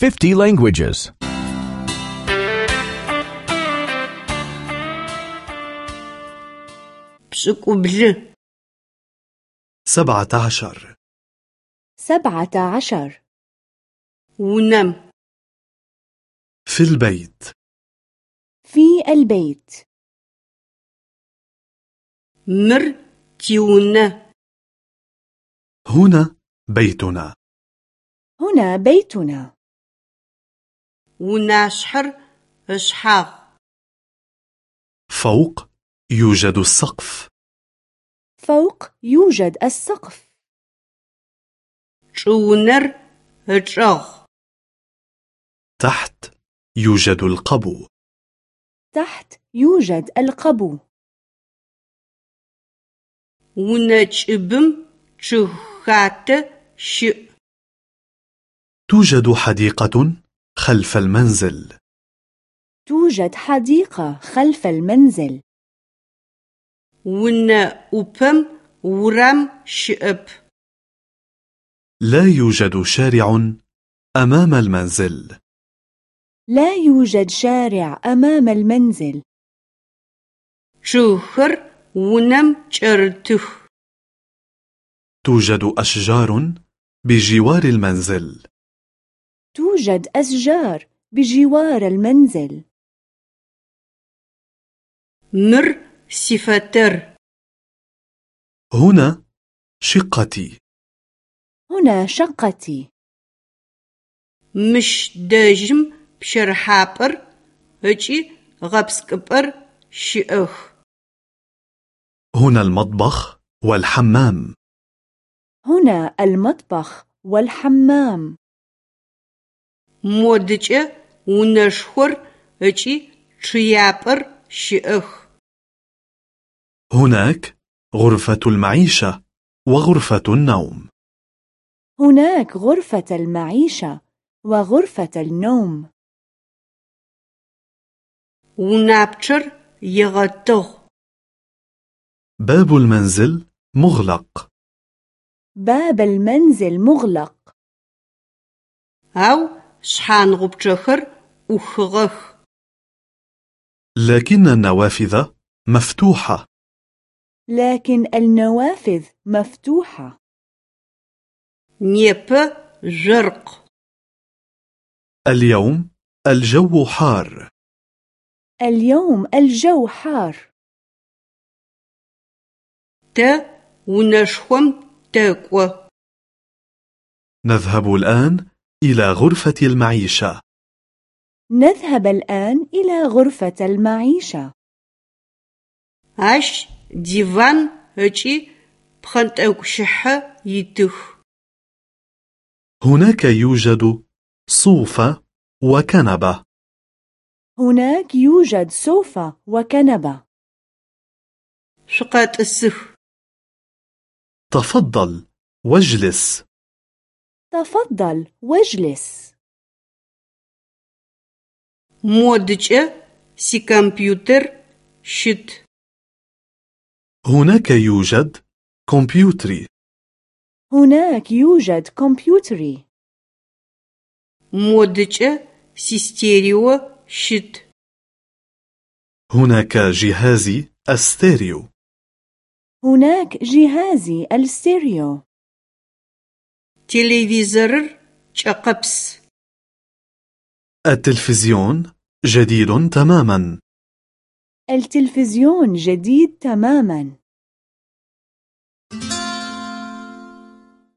50 languages. 'Pş'ık'ublı سبعة عشر سبعة عشر ونم. في البيت. في البيت. مر تيونة هنا بيتنا. هنا بيتنا. وناشحر اشحاغ فوق يوجد السقف. فوق يوجد السقف. شونر اشغ تحت يوجد القبو. تحت يوجد القبو. ونجبم شخات شئ. توجد حديقة خلف المنزل. توجد حديقة خلف المنزل. ون أوبم ورم شئب لا يوجد شارع أمام المنزل. لا يوجد شارع أمام المنزل. شخر ونم شرتخ توجد أشجار بجوار المنزل. توجد أشجار بجوار المنزل. مر صفتر. هنا شقتي. هنا شقتي. مش دجم بشرحابر هجي غبسكبر شئخ هنا المطبخ والحمام. هنا المطبخ والحمام. مودجة ونشخر هجي تريابر شئخ هناك غرفة المعيشة وغرفة النوم هناك غرفة المعيشة وغرفة النوم ونابتر يغتغ باب المنزل مغلق باب المنزل مغلق أو شحان غبتشخر وخغخ لكن النوافذ مفتوحة. لكن النوافذ مفتوحة. نيب جرق. اليوم الجو حار. اليوم الجو حار. ت ونشخم تقوى نذهب الآن إلى غرفة المعيشة. نذهب الآن إلى غرفة المعيشة. أش ديفان هجي بخنتق شحة يتخ هناك يوجد صوفة وكنبة. هناك يوجد سوفة وكنبة. شقات السخ تفضل واجلس. تفضل واجلس. مودجة سي كمبيوتر شت. هناك يوجد كمبيوتري. هناك يوجد كمبيوتري. مودجة سيستيريو شت. هناك جهازي الستيريو. هناك جهازي الستيريو. تلفزير شقبس التلفزيون جديد تماما. التلفزيون جديد تماما.